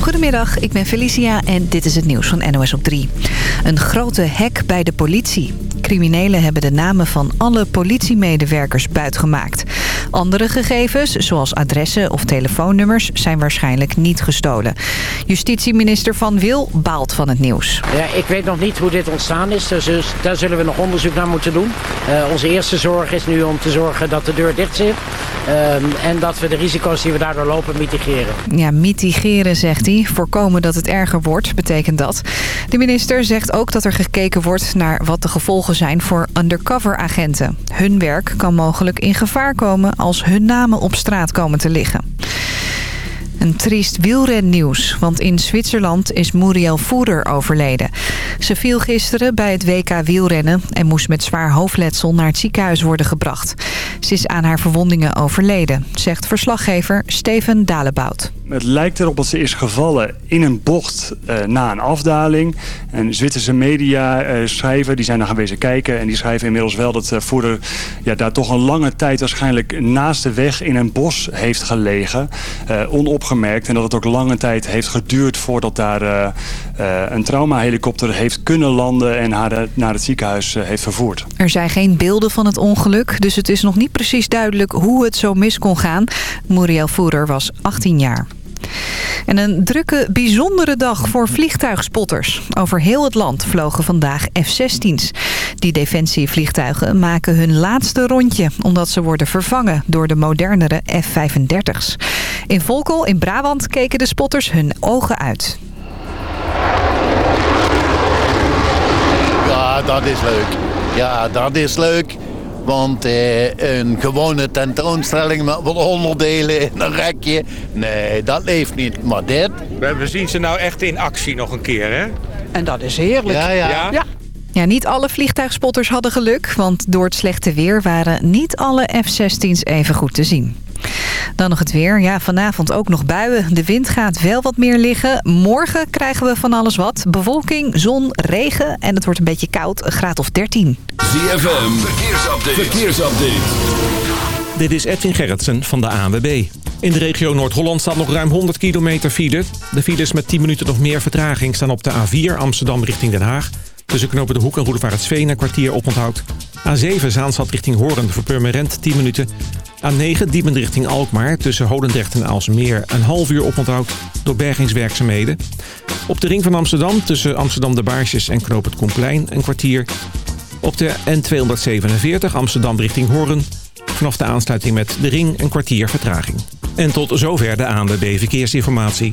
Goedemiddag, ik ben Felicia en dit is het nieuws van NOS op 3. Een grote hack bij de politie. Criminelen hebben de namen van alle politiemedewerkers buitgemaakt. Andere gegevens, zoals adressen of telefoonnummers, zijn waarschijnlijk niet gestolen. Justitieminister Van Wil baalt van het nieuws. Ja, ik weet nog niet hoe dit ontstaan is, dus, daar zullen we nog onderzoek naar moeten doen. Uh, onze eerste zorg is nu om te zorgen dat de deur dicht zit. Uh, en dat we de risico's die we daardoor lopen mitigeren. Ja, mitigeren zegt hij. Voorkomen dat het erger wordt, betekent dat. De minister zegt ook dat er gekeken wordt naar wat de gevolgen zijn voor undercover agenten. Hun werk kan mogelijk in gevaar komen als hun namen op straat komen te liggen. Een triest wielrennieuws, want in Zwitserland is Muriel Voerder overleden. Ze viel gisteren bij het WK wielrennen en moest met zwaar hoofdletsel naar het ziekenhuis worden gebracht. Ze is aan haar verwondingen overleden, zegt verslaggever Steven Dalebout. Het lijkt erop dat ze is gevallen in een bocht uh, na een afdaling. En Zwitserse media uh, schrijven, die zijn naar geweest kijken... en die schrijven inmiddels wel dat Voerder ja, daar toch een lange tijd... waarschijnlijk naast de weg in een bos heeft gelegen, onopgemerkt. En dat het ook lange tijd heeft geduurd voordat daar een traumahelikopter heeft kunnen landen... en haar naar het ziekenhuis heeft vervoerd. Er zijn geen beelden van het ongeluk, dus het is nog niet precies duidelijk hoe het zo mis kon gaan. Muriel Voerder was 18 jaar. En een drukke, bijzondere dag voor vliegtuigspotters. Over heel het land vlogen vandaag F-16's. Die defensievliegtuigen maken hun laatste rondje... omdat ze worden vervangen door de modernere F-35's. In Volkel in Brabant keken de spotters hun ogen uit. Ja, dat is leuk. Ja, dat is leuk. Want eh, een gewone tentoonstelling met wat onderdelen in een rekje... nee, dat leeft niet. Maar dit... We zien ze nou echt in actie nog een keer, hè? En dat is heerlijk. Ja, ja. Ja? Ja. Ja, niet alle vliegtuigspotters hadden geluk, want door het slechte weer waren niet alle F-16's even goed te zien. Dan nog het weer. Ja, vanavond ook nog buien. De wind gaat wel wat meer liggen. Morgen krijgen we van alles wat. Bewolking, zon, regen en het wordt een beetje koud. Een graad of 13. ZFM, verkeersupdate. verkeersupdate. Dit is Edwin Gerritsen van de ANWB. In de regio Noord-Holland staat nog ruim 100 kilometer file. De files met 10 minuten nog meer vertraging staan op de A4 Amsterdam richting Den Haag. Tussen knopen de Hoek en Roedevaartsveen een kwartier oponthoud. A7 Zaanstad richting Hoorn voor Purmerend 10 minuten. A9 Diemen richting Alkmaar tussen Holendrecht en Aalsmeer een half uur oponthoud door bergingswerkzaamheden. Op de ring van Amsterdam tussen Amsterdam de Baarsjes en Knoop het Komplein een kwartier. Op de N247 Amsterdam richting Hoorn vanaf de aansluiting met de ring een kwartier vertraging. En tot zover de ANWB Verkeersinformatie.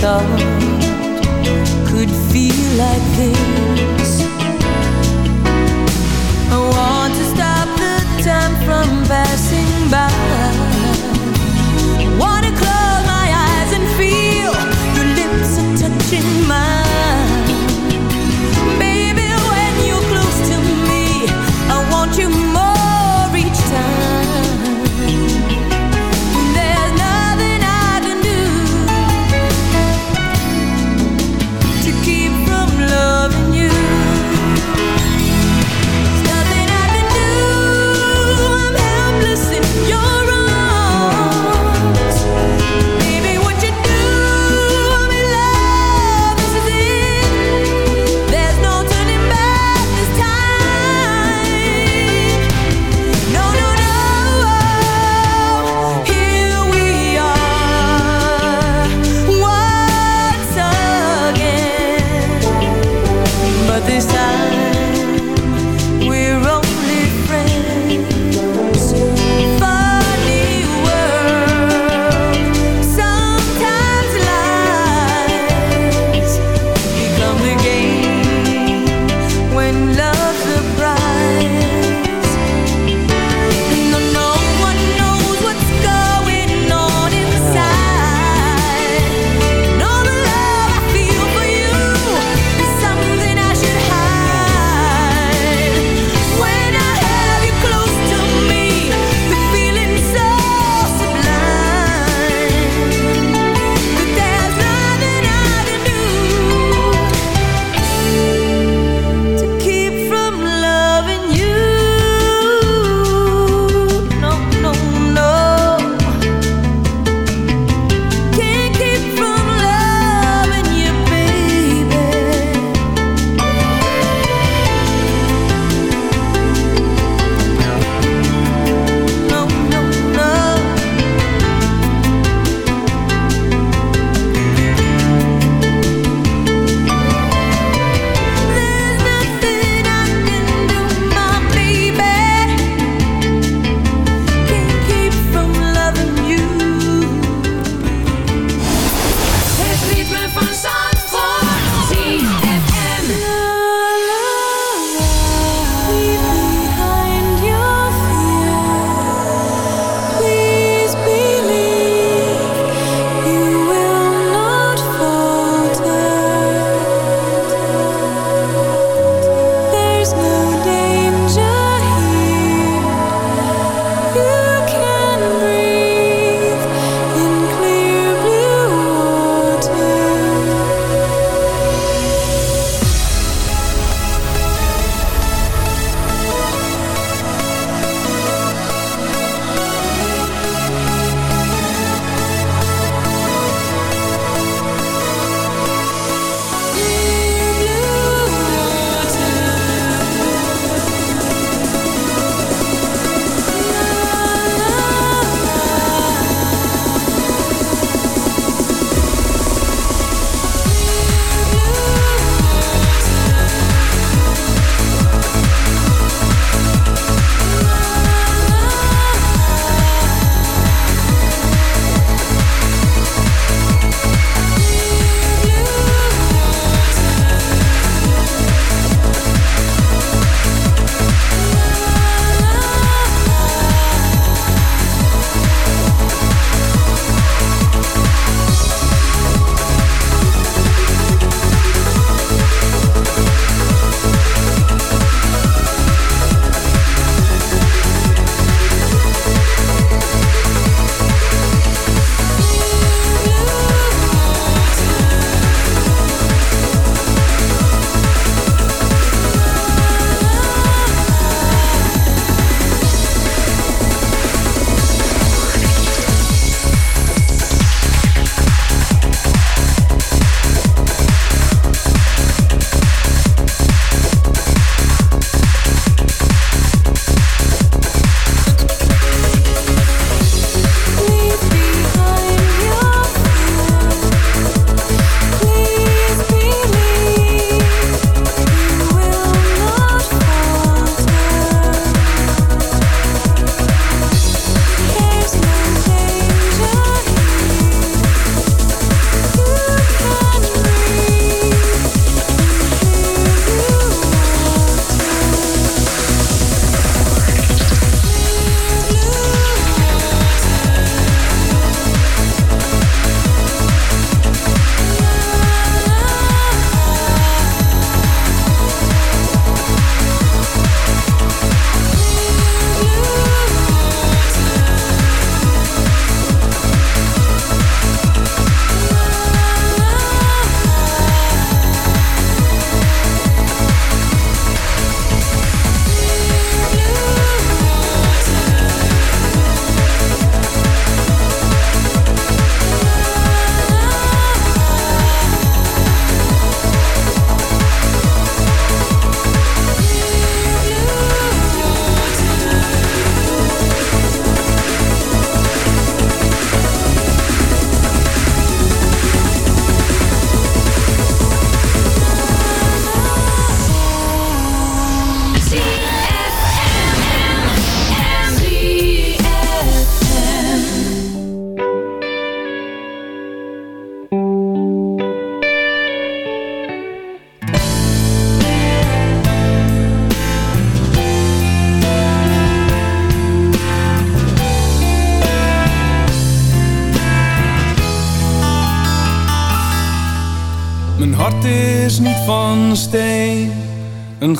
Thought could feel like this.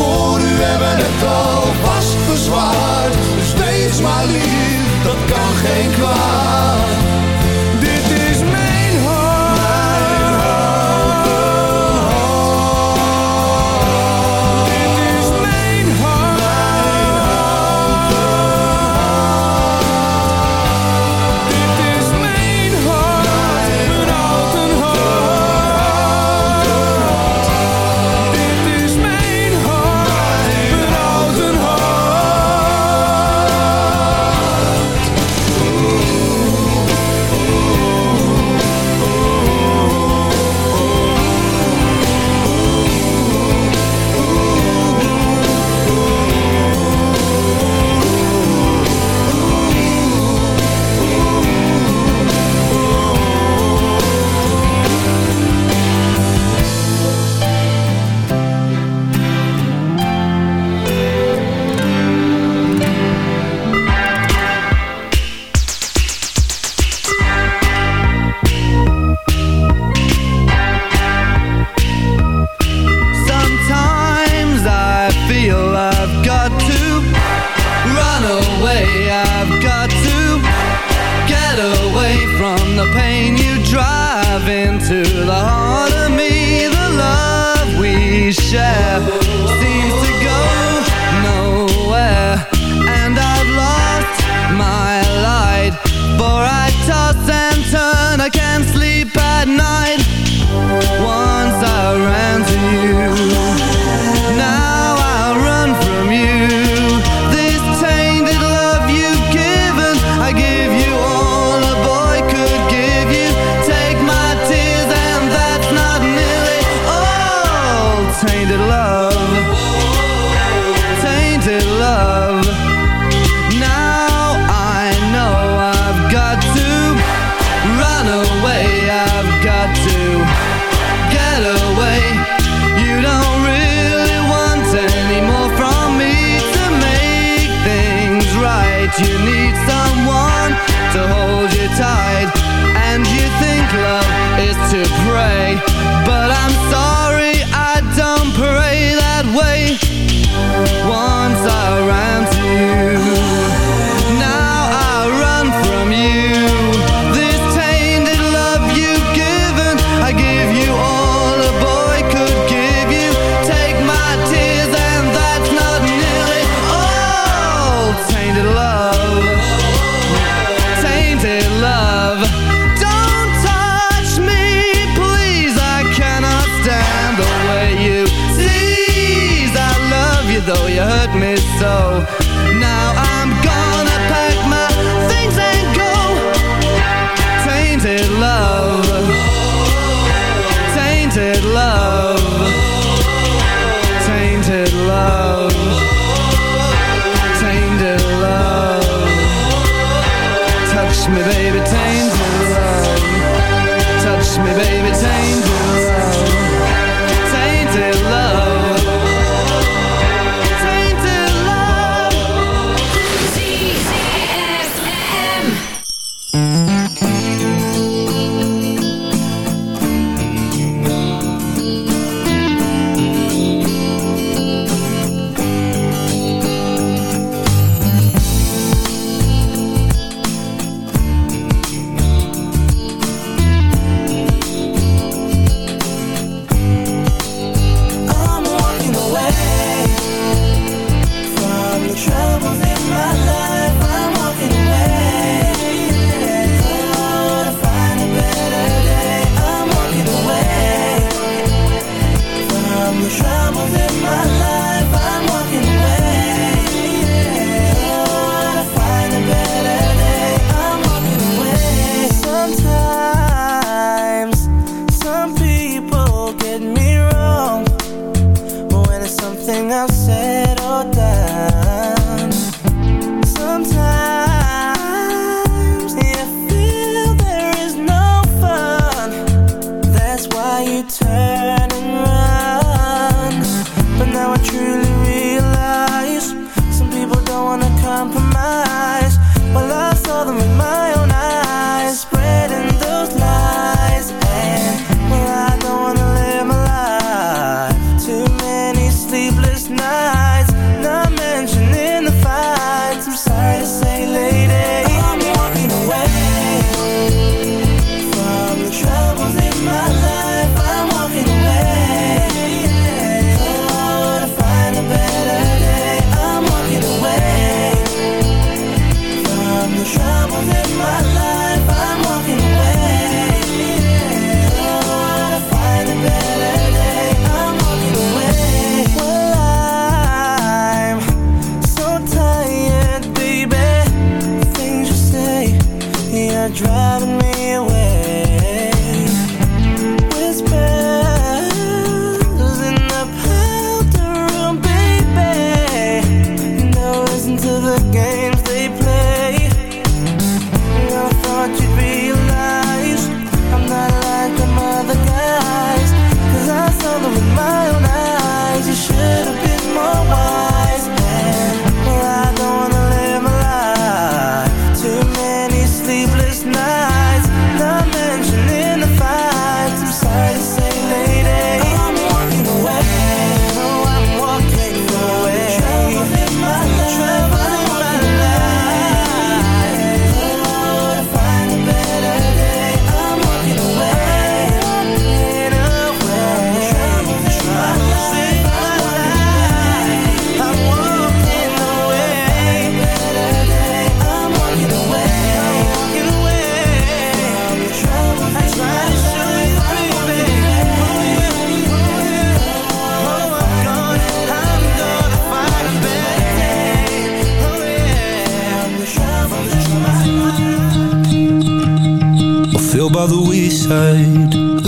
voor u hebben het al vast verzwaard. Dus wees maar lief, dat kan geen kwaad.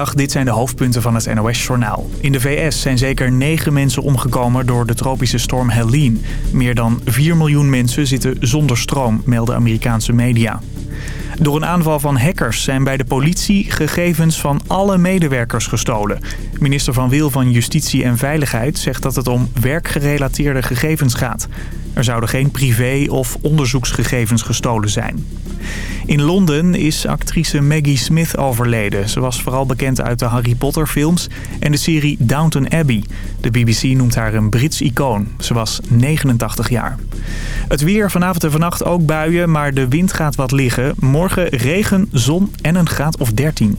Dit zijn de hoofdpunten van het NOS-journaal. In de VS zijn zeker negen mensen omgekomen door de tropische storm Helene. Meer dan 4 miljoen mensen zitten zonder stroom, melden Amerikaanse media. Door een aanval van hackers zijn bij de politie gegevens van alle medewerkers gestolen. Minister Van Wil van Justitie en Veiligheid zegt dat het om werkgerelateerde gegevens gaat. Er zouden geen privé- of onderzoeksgegevens gestolen zijn. In Londen is actrice Maggie Smith overleden. Ze was vooral bekend uit de Harry Potter films en de serie Downton Abbey. De BBC noemt haar een Brits icoon. Ze was 89 jaar. Het weer vanavond en vannacht ook buien, maar de wind gaat wat liggen. Morgen regen, zon en een graad of 13.